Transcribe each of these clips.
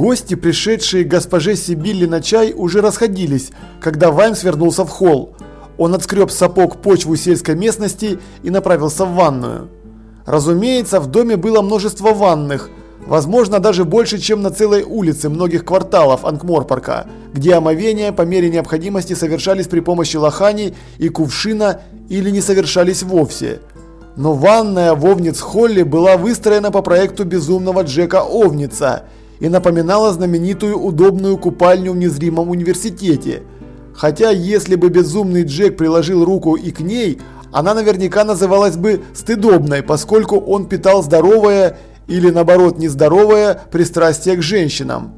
Гости, пришедшие к госпоже Сибилли на чай, уже расходились, когда Ваймс вернулся в холл. Он отскреб сапог почву сельской местности и направился в ванную. Разумеется, в доме было множество ванных, возможно даже больше, чем на целой улице многих кварталов Анкморпарка, где омовения по мере необходимости совершались при помощи лохани и кувшина или не совершались вовсе. Но ванная в Овниц-Холле была выстроена по проекту безумного Джека Овница и напоминала знаменитую удобную купальню в незримом университете. Хотя если бы безумный Джек приложил руку и к ней, она наверняка называлась бы стыдобной, поскольку он питал здоровое или наоборот нездоровое пристрастие к женщинам.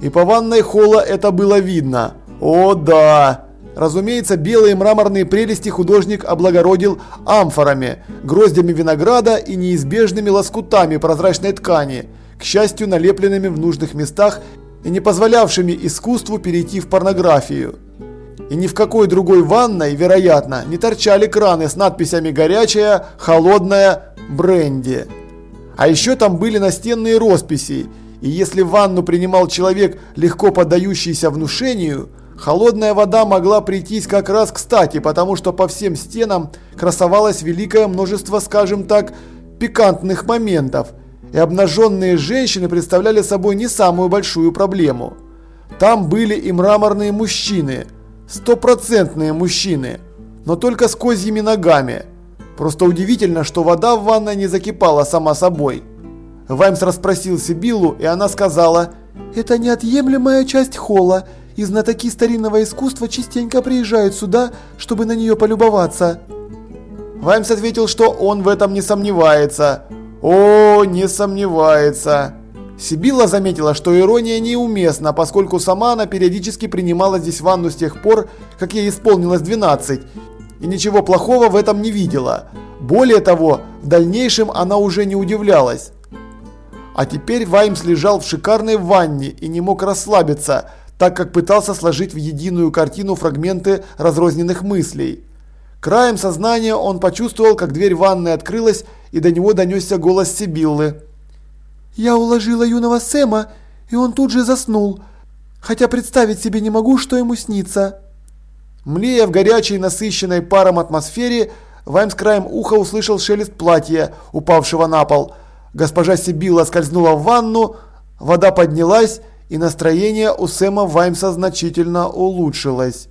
И по ванной холла это было видно. О да! Разумеется, белые мраморные прелести художник облагородил амфорами, гроздями винограда и неизбежными лоскутами прозрачной ткани, к счастью, налепленными в нужных местах и не позволявшими искусству перейти в порнографию. И ни в какой другой ванной, вероятно, не торчали краны с надписями «горячая», «холодная», «бренди». А еще там были настенные росписи, и если ванну принимал человек, легко поддающийся внушению – Холодная вода могла прийтись как раз кстати, потому что по всем стенам красовалось великое множество, скажем так, пикантных моментов, и обнаженные женщины представляли собой не самую большую проблему. Там были и мраморные мужчины, стопроцентные мужчины, но только с козьими ногами. Просто удивительно, что вода в ванной не закипала сама собой. Ваймс расспросил Сибиллу, и она сказала, «Это неотъемлемая часть холла, и знатоки старинного искусства частенько приезжают сюда, чтобы на нее полюбоваться. Ваймс ответил, что он в этом не сомневается. О, не сомневается. Сибилла заметила, что ирония неуместна, поскольку сама она периодически принимала здесь ванну с тех пор, как ей исполнилось 12, и ничего плохого в этом не видела. Более того, в дальнейшем она уже не удивлялась. А теперь Ваймс лежал в шикарной ванне и не мог расслабиться – так как пытался сложить в единую картину фрагменты разрозненных мыслей. Краем сознания он почувствовал, как дверь ванной открылась, и до него донесся голос Сибиллы. «Я уложила юного Сэма, и он тут же заснул, хотя представить себе не могу, что ему снится». Млея в горячей, насыщенной паром атмосфере, Ваймс краем уха услышал шелест платья, упавшего на пол. Госпожа Сибилла скользнула в ванну, вода поднялась, и настроение у Сэма Ваймса значительно улучшилось.